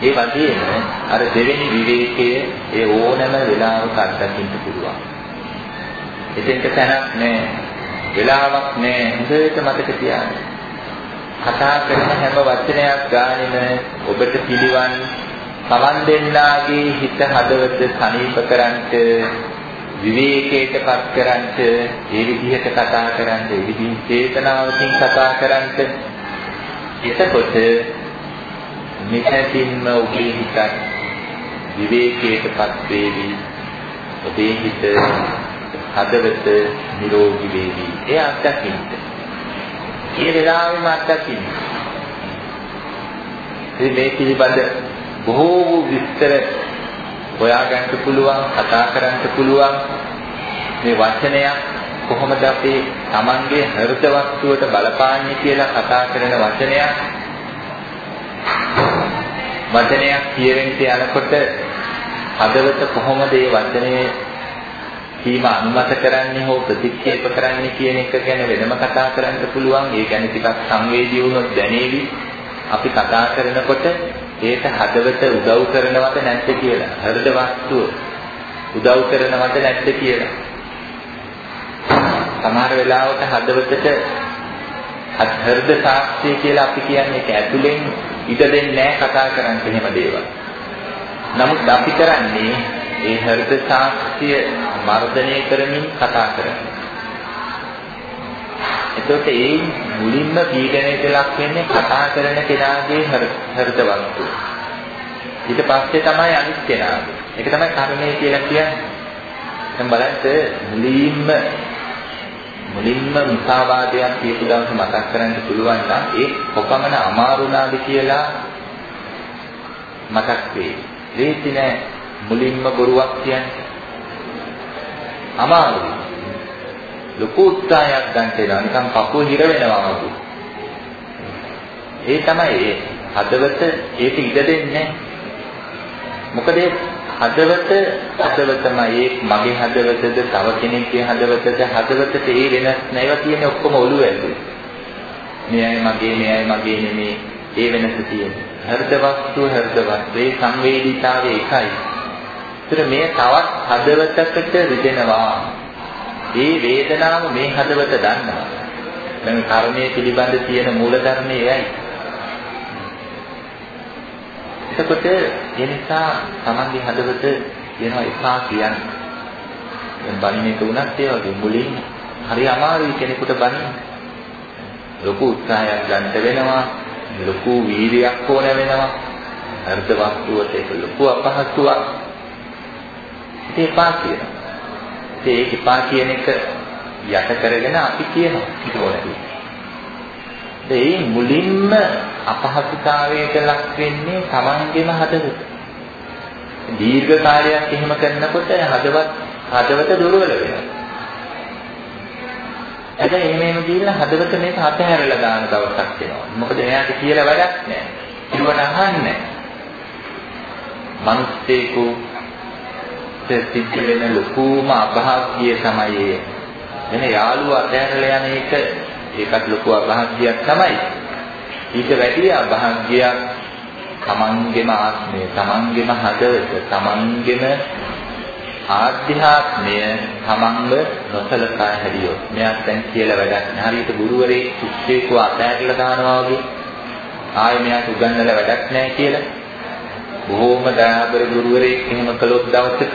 ඒ වගේම අර දෙවෙනි විවේකයේ ඒ ඕනෑම වෙලාවක අත්දකින්න පුළුවන්. එතෙන්ට තැනක් නැහැ. වෙලාවක් නැහැ. හොඳට මතක තියාගන්න. කතා කරන හැම වචනයක් ගානෙම ඔබට පිළිවන් සමන් දෙන්නාගේ හිත හදවත සනීප කරන්ට විවේකයටපත් කරන්ට ඒ විදිහට කතා කරන්ට ඒ විදිහින් චේතනාවකින් කතා කරන්ට එතකොට මෙතනින්ම ඔබේ හිතත් විවේකයටපත් වේවි. ඔබේ හිත හදවත නිරෝගී වේවි. ඒ අත්දකින්න. ඒ වෙලාවෙම අත්දකින්න. ඉතින් මේ පිළිබඳ බොහෝ වූ විස්තර හොයාගන්න පුළුවන්, කතා කරන්න පුළුවන් මේ වචනයක් කොහොමද අපේ Tamanගේ හෘද වස්තුවට බලපාන්නේ කියලා කතා කරන වචනයක් වචනයක් කියවෙන්න යනකොට හදවත කොහොමද මේ වචනේ කීම අනුමත කරන්නේ හෝ ප්‍රතික්ෂේප කරන්නේ කියන එක ගැන වෙනම කතා කරන්න පුළුවන්. ඒ කියන්නේ ටිකක් සංවේදී වුණොත් දැනේවි. අපි කතා කරනකොට ඒට හදවත උදව් කරනවද නැද්ද කියලා. හෘද වස්තුව උදව් කරනවද නැද්ද කියලා. සමහර වෙලාවට හදවතට හෘද සාක්ෂිය කියලා අපි කියන්නේ ඒක ඇතුලෙන් ඉඩ දෙන්නේ නැහැ කතා කරන්න එහෙම දේවල්. නමුත් අපි කරන්නේ ඒ හෘද සාක්ෂිය මර්ධනය කරමින් කතා කරනවා. එතකොට ඒ මුලින්ම පීඩනයට ලක් වෙන්නේ කතා කරන කෙනාගේ හෘද වස්තුව. ඊට පස්සේ තමයි අනිත් කෙනාගේ. ඒක තමයි කර්මය කියලා කියන්නේ. දැන් බලන්න මුලින්ම මුලින්ම මුසාවාදයක් කියපු දවස මතක් කරන්න පුළුවන් නම් ඒ කොපමණ අමාරුණාද කියලා මතක් වෙයි. ලේසි නෑ මුලින්ම බොරුවක් කියන්නේ. අමාරුයි. ලොකු උත්සාහයක් ගන්න වෙනවා. නිකන් කකුල හිර වෙනවා වගේ. ඒ තමයි ඒ හදවත ඒක ඉඩ දෙන්නේ මොකද හදවත හදවතමයි මගේ හදවතද තව කෙනෙක්ගේ හදවතද හදවතට ඒ වෙනස් නැව තියෙන ඔක්කොම ඔළුව ඇතුලේ. මෙයයි මගේ මෙයයි මගේ නෙමේ ඒ වෙනස තියෙන්නේ. හෘද වස්තු හෘද වස්තු ඒ සංවේදීතාවය එකයි. ඒතර මේ තවත් හදවතකට රිදෙනවා. ඒ වේදනාව මේ හදවත දන්නවා. දැන් කර්මයේ පිළිබඳ තියෙන මූලධර්මයේ එයයි. එතකොට ඒ නිසා Tamange හදවත කියනවා එපා කියන්නේ. දැන් බණින එක උනත් ඒ වගේ මුලින් හරි අමාරුයි කෙනෙකුට බණින්න. ලොකු උත්සාහයක් ගන්න වෙනවා. ලොකු වීර්යයක් ඕන වෙනවා. අර්ථ වස්තුවට ඒක ලොකු අපහසුයක්. ඉතින් එපා කියනවා. ඉතින් ඒක එපා කියන එක යට කරගෙන අපි කියනවා ඕනේ. ඒ මුලින්ම අපහසුතාවයට ලක් වෙන්නේ Tamangeම හදවත. දීර්ඝ කාලයක් එහෙම කරනකොට හදවත් හදවත දුර්වල වෙනවා. හැබැයි එහෙම එහෙම ගිහිල්ලා හදවත මේක අතහැරලා දාන දවසක් එනවා. මොකද එයාට කියලා වැඩක් නැහැ. ඉරුවට අහන්නේ මිනිස්සෙකු සිද්ධ වෙන ලොකුම අභාග්‍ය තමයි එන යාළුවා අතහැරලා යන එක ඒකත් ලොකු අභාග්‍යයක් තමයි. ඊට වැඩි අභාග්‍යයක් තමන්ගේම ආත්මය, තමන්ගේම හදවත, තමන්ගේම ආධ්‍යාත්මය තමන්ව නොසලකා හැරියොත් මෙයක් දැන් කියලා වැඩක් නෑ. හරියට ගුරුවරේ ශිෂ්‍යයෙකු අතහැරලා දානවා වගේ ආයෙ මෙයාට උගන්වලා වැඩක් නෑ කියලා. බොහෝම දයාබර ගුරුවරයෙක් එහෙම කළොත් දවසක.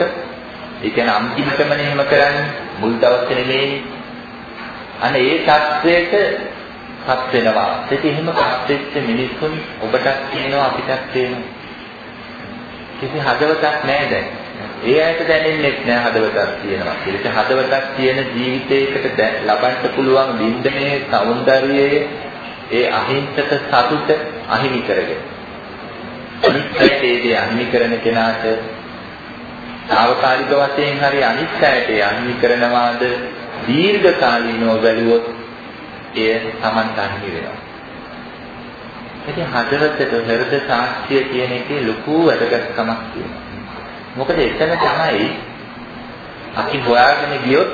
ඒ කියන්නේ අන්තිමටම එහෙම කරන්නේ. මුල් දවසේ නෙමෙයි. අනේ ඒ தത്വයට පත් වෙනවා. ඒක එහෙම පත් වෙච්ච මිනිස්සුන් ඔබටත් කියනවා අපිටත් කියනවා. කිසි හදවතක් නැහැ දැන්. ඒ ඇයට දැනෙන්නේ නැහැ හදවතක් තියෙනවා. කියලා. හදවතක් තියෙන ජීවිතයකට ලබන්න පුළුවන් වින්දනයේ సౌందර්යයේ ඒ අහිංසක සතුට අහිමි කරගන්න. අනිත්‍යයට ඒ අහිමි කරන කෙනාට తాවකාලික වශයෙන් හරි අනිත්‍යයට අහිමි කරනවාද දීර්ඝ කාලීනව බැලුවොත් එය Taman අහිමි වෙනවා. ඉතින් හදවතට හෘද සාක්ෂිය කියන එකේ ලොකු වැදගත්කමක් තියෙනවා. මොකද එතන තමයි අපි හොයාගෙන ගියොත්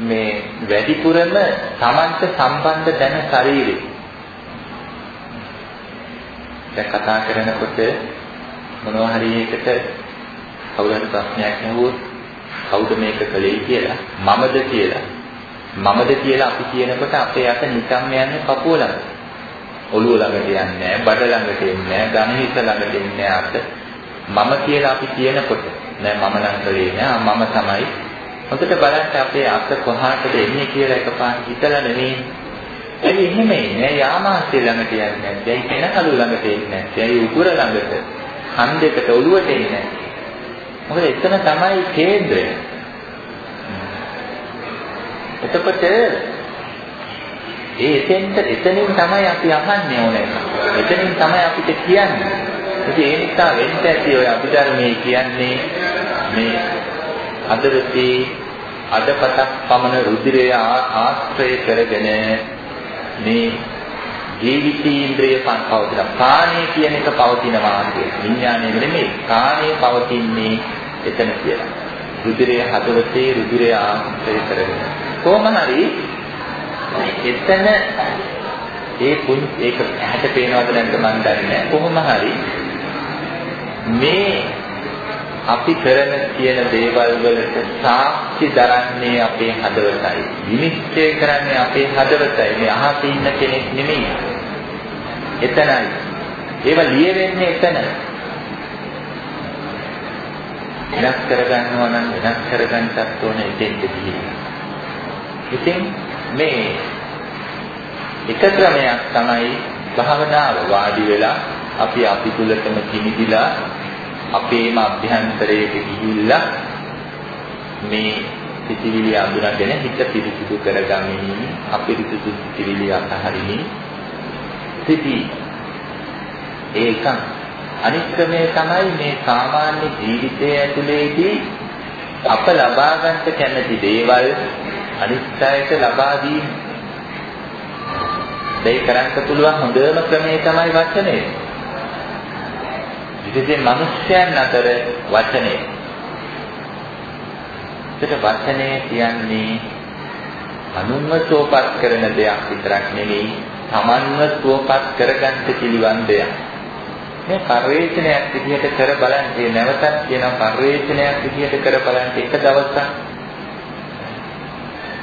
මේ වැඩිපුරම Tamanට සම්බන්ධ දැන ශරීරේ දැන් කතා කරනකොට මොනවා හරි එකට කවුරු හරි ප්‍රශ්නයක් අහුවොත් කවුද මේක කළේ කියලා මමද කියලා මමද කියලා අපි කියනකොට අපේ අත නිකම්ම යන්නේ කකුව ළඟ. ඔළුව ළඟට යන්නේ නැහැ, බඩ ළඟට එන්නේ නැහැ, ධන හිස ළඟට එන්නේ නැහැ අත. මම කියලා අපි කියනකොට නෑ මම නම් කළේ නෑ මම තමයි. හොඳට බලන්න අපේ අත කොහාටද එන්නේ කියලා එකපාරට හිතලා නෙමෙයි. එයි එහෙම ඉන්නේ යාමාස්ය ළඟට යන්නේ නැහැ. දැන් කෙනකලු ළඟට එන්නේ නැහැ. දැන් උගුර ළඟට, කන් දෙකට ඔළුවට එන්නේ නැහැ. මොකද එතන තමයි කේන්ද්‍රය. එතකොට ඒ එතෙන්ට එතනින් තමයි අපි අහන්නේ ඕනේ. එතනින් තමයි අපිට කියන්නේ. ඉතින් ඒ නිසා වෙන්න ඇති ඔය අභිධර්මයේ කියන්නේ මේ අදරති අදපතක් පමණ රුධිරය ආශ්‍රය කරගෙන මේ ජීවිතීන්ද්‍රිය පවතින කාණය කියන එක පවතිනවා කියන විඥානය නෙමෙයි කාණය පවතින්නේ එතන කියලා. රුධිරය හදවතේ රුධිරය ආශ්‍රය කරගෙන. කොහොම හරි එතන ඒ පුං ඒක ඇහැට පේනවද නැද්ද මන් දන්නේ කොහොම හරි මේ අපි කරන කියන දේවල් වලට සාක්ෂි දරන්නේ අපේ හදවතයි. විනිශ්චය කරන්නේ අපේ හදවතයි. මේ අහසේ ඉන්න කෙනෙක් නෙමෙයි. එතනයි. ඒව ලියවෙන්නේ එතන. වෙනස් කරගන්නවා නම් වෙනස් කරගන්නත් ඕනේ එතෙන්ට ගිහින්. ඉතින් මේ එක ක්‍රමයක් තමයි භාවනාව වාඩි වෙලා අපි අපි තුලටම කිමිදිලා අපේම අභ්‍යන්තරයේ ගිහිල්ලා මේ සිතිවිලි අඳුනගෙන හිත පිරිසිදු කරගමින් අපිරිසිදු සිතිවිලි අතහරිමින් සිටි ඒක අනිත් ක්‍රමය තමයි මේ සාමාන්‍ය ජීවිතයේ ඇතුළේදී අප ලබා ගන්න කැමති දේවල් අනිත් අයට ලබා දීම. දෙයි කරන්න පුළුවන් හොඳම ක්‍රමය තමයි වචනය. විශේෂයෙන් මිනිස්යන් අතර වචනය. ඒකට වචනය කියන්නේ අනුන්ව සෝපත් කරන දෙයක් විතරක් නෙවෙයි තමන්ව සුවපත් කරගන්න පිළිවන් දෙයක්. මේ පරිවේචනයක් විදිහට කර බලන්න මේ නැවතත් කියන පරිවේචනයක් විදිහට කර බලන්න එක දවසක්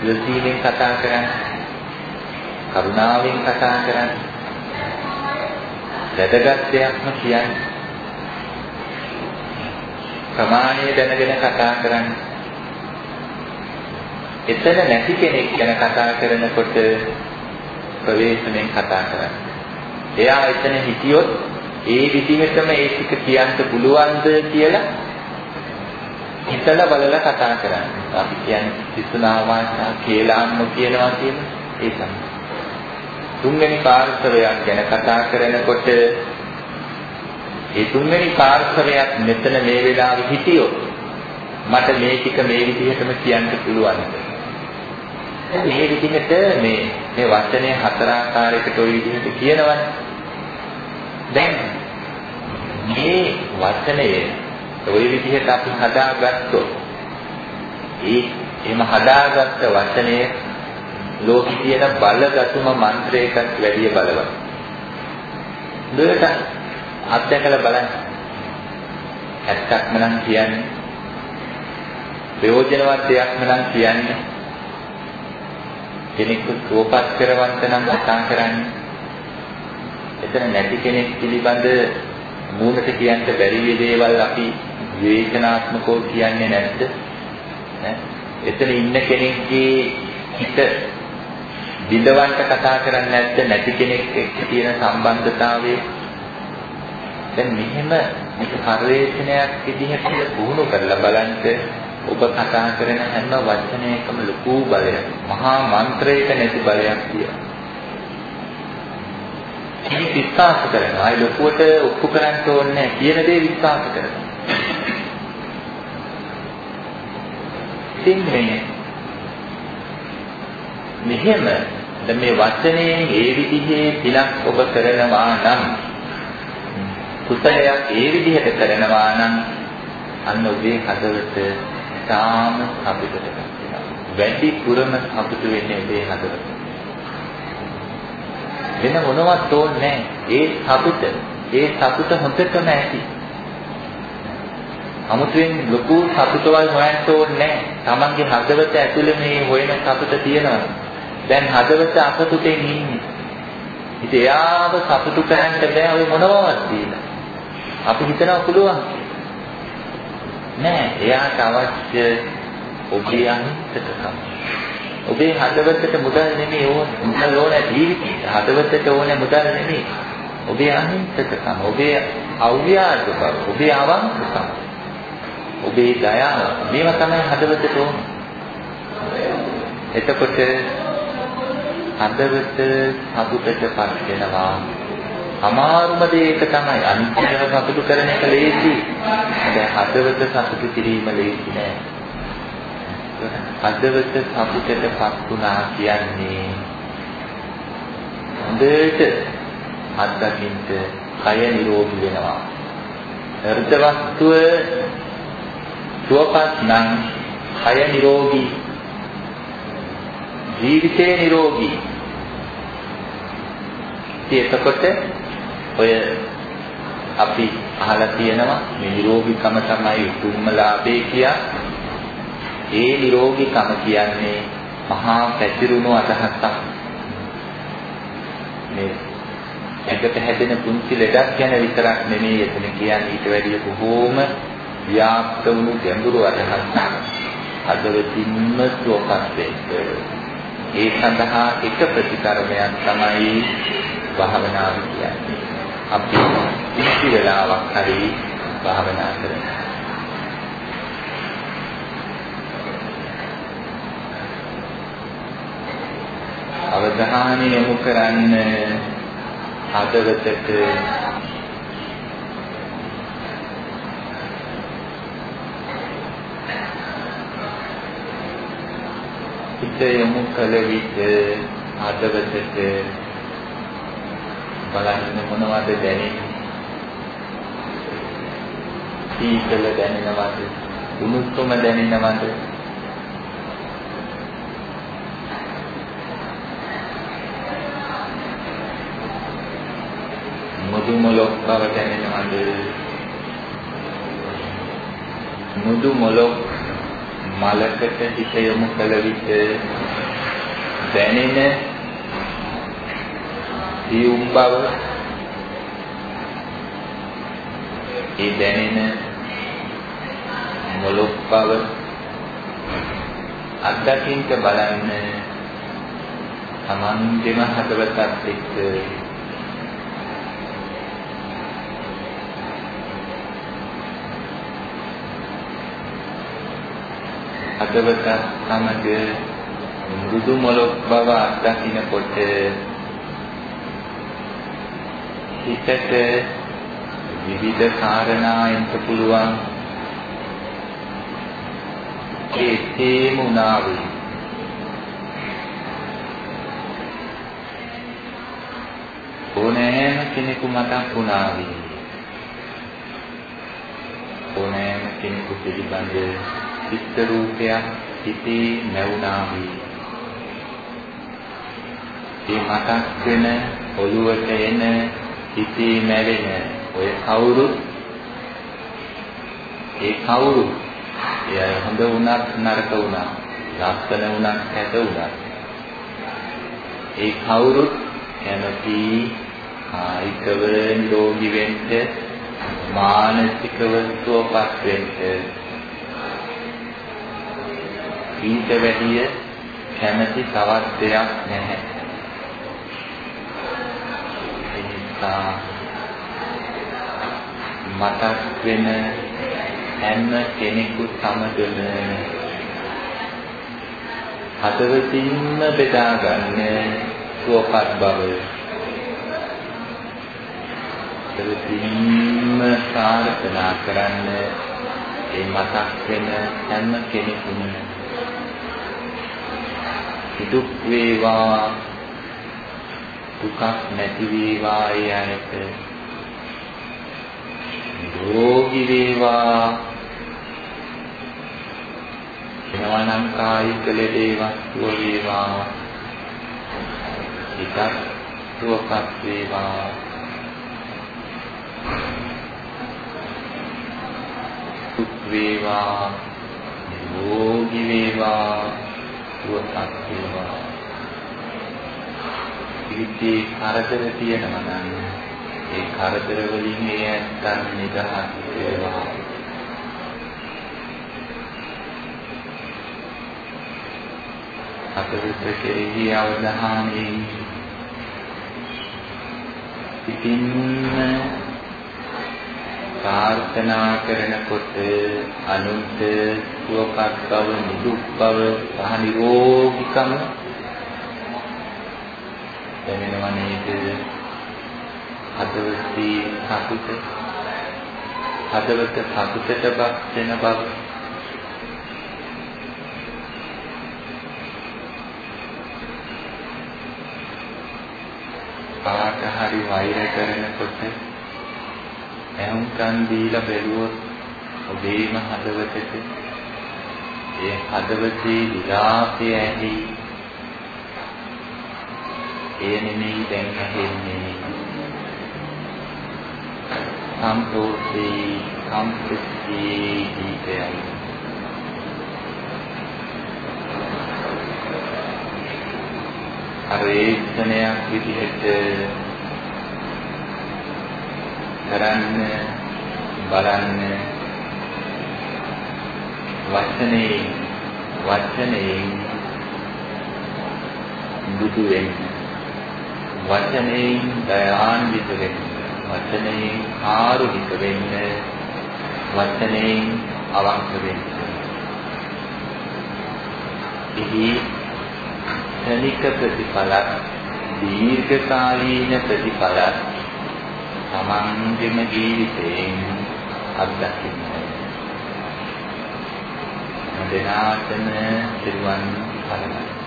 ඉවසීමෙන් කතා කරන්න. කරුණාවෙන් කතා කරන්න. වැදගත් දෙයක්ම කියන්න. ප්‍රමාණය දැනගෙන කතා කරන්න. එතන නැති කෙනෙක් ගැන කතා කරනකොට ප්‍රවේශමෙන් කතා කරන්න. එයා එතන හිටියොත් ඒ විදිහටම ඒ ටික කියන්න පුළුවන්ද කියලා හිතලා බලලා කතා කරන්න. අපි කියන්නේ විසුනා වාචා කේලාම්ම කියනවා කියන ඒ තමයි. තුන්වෙනි පාර්ශවයක් ගැන කතා කරනකොට ඒ තුන්වෙනි පාර්ශවයක් මෙතන මේ වෙලාවේ හිටියොත් මට මේ ටික මේ විදිහටම කියන්න පුළුවන්. මේ විදිහට මේ මේ වචනේ හතර ආකාරයකට ওই විදිහට කියනවනේ. දැන් මේ වචනයේ ওই විදිහට අපි හදාගත්තොත් ඒ එහෙම හදාගත්ත වචනය ලෝකේ තියෙන බලගතුම මන්ත්‍රයකට වැඩිය බලවත්. දෙයට අත්දැකලා බලන්න. ඇත්තක්ම නම් කියන්නේ ප්‍රයෝජනවත් දෙයක්ම නම් කියන්නේ කෙනෙකු සුවපත් කරවන්න නම් කතා කරන්නේ. එතන නැති කෙනෙක් පිළිබඳ මූණට කියන්න බැරි දේවල් අපි විවේචනාත්මකව කියන්නේ නැද්ද? එතන ඉන්න කෙනෙක්ගේ හිත බිඳවන්ට කතා කරන්නේ නැද්ද නැති කෙනෙක් එක්ක තියෙන සම්බන්ධතාවය දැන් මෙහෙම මේක පරිවේශනයක් විදිහට පුහුණු කරලා බලන්න ඔබ කතා කරන හැම වචනයකම ලොකු බලයක් මහා මන්ත්‍රයක නැති බලයක් තියෙනවා ඉතින් විශ්වාස කරනවා. අය ලොකුවට ඔප්පු කරන්න ඕනේ කියන දේ විශ්වාස කරනවා. ඉතින් මේ මෙහෙම දැන් මේ වචනයෙන් ඒ විදිහේ පිලක් ඔබ කරනවා නම් කුසලයක් ඒ විදිහට කරනවා නම් අන්න ඔබේ හදවත තාම සතුටට වෙනවා. වැඩි පුරම සතුට වෙන්නේ ඔබේ හදවත. වෙන මොනවත් ඕනේ ඒ සතුට ඒ සතුට හොඳටම ඇති. අමුතුවෙන් ලොකු සතුටවල් හොයන්න ඕනේ තමන්ගේ හදවත ඇතුලේ මේ හොයන සතුට තියෙනවා. දැන් හදවත අසතුටෙන් ඉන්නේ. ඉතින් එයාව සතුටු කරන්න බෑ ඔය මොනවවත් දීලා. අපි හිතනවා පුළුවන්. නෑ එයාට අවශ්‍ය ඔබේ අනිත්‍යකම. ඔබේ හදවතට මුදල් නෙමෙයි ඕනේ. මුදල් ඕනේ ජීවිතේ. හදවතට ඕනේ මුදල් නෙමෙයි. ඔබේ අහිංසකකම, ඔබේ අව්‍යාජ බව, ඔබේ අවංකකම, ඔබේ දයාව. මේවා තමයි හදවතට ඕනේ. එතකොට හදවත සතුටටපත් වෙනවා. අමාරුම දේ ඒක තමයි අනිත්‍යව සතුටු කරන එක ලේසි. හැබැයි හදවත සතුටු කිරීම ලේසි නෑ. හදවත සතුටටපත් වුණා කියන්නේ හොඳට අත්දකින්න කය නිරෝගී වෙනවා. හෘද වස්තුව සුවපත් නම් කය නිරෝගී. ජීවිතේ නිරෝගී. එතකොට ඔය අපි අහලා තියෙනවා මේ නිරෝගීකම තමයි උතුම්ම ලාභේ කියා ඒ නිරෝගීකම කියන්නේ මහා පැතිරුණු අදහසක්. මේ ඇඟට හැදෙන පුංචි ලෙඩක් ගැන විතරක් නෙමෙයි එතන කියන්නේ ඊට වැඩිය බොහෝම ව්‍යාප්ත වුණු ගැඹුරු අදහසක්. හදවතින්ම සුවපත් වෙන්න. ඒ සඳහා එක ප්‍රතිකර්මයක් තමයි භාවනාව කියන්නේ. අපි කිසි වෙලාවක් හරි භාවනා කරනවා. අවධානය යොමු කරන්න හදවතට හිත යොමු කළ විට හදවතට බලන්න මොනවද දැනෙන්නේ. සීතල දැනෙනවද? උණුසුම දැනෙනවද? මුදු මොලොක් බව දැනෙනවද? මුදු මොලොක් මලකට හිත යොමු කළ විට දැනෙන සියුම් බව ඒ දැනෙන මොලොක් බව අත්දකින්න බලන්න තමන්ගේම හදවතත් එක්ක හදවත සමග මෘදු මොලොක් බව අත්දකින්නකොට හිතට විවිධ කාරණා එන්න පුළුවන්. ඒ තේම උනාවේ. ඕනෑම කෙනෙකු මතක් වුණාවේ. ඕනෑම කෙනෙකු පිළිබඳ චිත්ත රූපයක් සිතේ නැවුණා වේ. ඒ මතක් වෙන ඔළුවට එන සිතේ මැවෙන ඔය කවුරුත් ඒ කවුරු? එය හොඳ වුණත් නරක වුණත් ලස්සන වුණත් කැත වුණත් ඒ කවුරුත් කැමති කායිකව නිරෝගී වෙන්න මානසිකව සුවපත් වෙන්න. ඊට වැඩිය කැමැති තවත් දෙයක් නැහැ. ඒ නිසා මතක් වෙන හැම කෙනෙකු සමගම හදවතින්ම බෙදාගන්න සුවපත් බව. හදවතින්ම ප්‍රාර්ථනා කරන්න ඒ මතක් වෙන හැම කෙනෙකුම. දුක් වේවා. දුකක් නැති වේවා ඒ අයට නිරෝගී වේවා. වෙනවා නම් කායික ලෙඩේ වස්තුව වේවා. හිතත් සුවපත් වේවා. සුඛ වේවා. නිරෝගී වේවා. සුවපත් වේවා. ඉතින් කරදර තියෙනවා නම් ඒ කරදර වලින් ඒ ඇත්තන් නිදහස් වේවා අපවිත්‍ර කෙරෙහි අවධානයෙන් සිටින්න ප්‍රාර්ථනා කරනකොට අනුන්ට සුවපත් බව නිදුක් බව සහ නිරෝගීකම දැනෙනවා නේද හදවතේ සතුට. හදවත සතුටටපත් වෙන බව. කාට හරි වෛර කරනකොට ඇහුම්කන් දීලා බැලුවොත් ඔබේම හදවතට ඒ හදවතේ විලාපය ඇහි එය නෙමෙයි දැන් ඇහෙන්නේ. සම්පෝෂී සම්ප්‍රති ගීතයයි පරිේෂණයක් විදිහට කරන්න බලන්න. වචනේ වචනේ බුදු වෙන්න. වචනේ දයාන්විත වෙන්න වචනේ ආරුහිත වෙන්න වචනේ අවංක වෙන්න එහි ක්ෂණික ප්‍රතිඵලත් දීර්ඝකාලීන ප්‍රතිඵලත් තමන්ගේම ජීවිතයෙන් අත්දකින්න. දෙනාටම සිරුවන් සරණයි.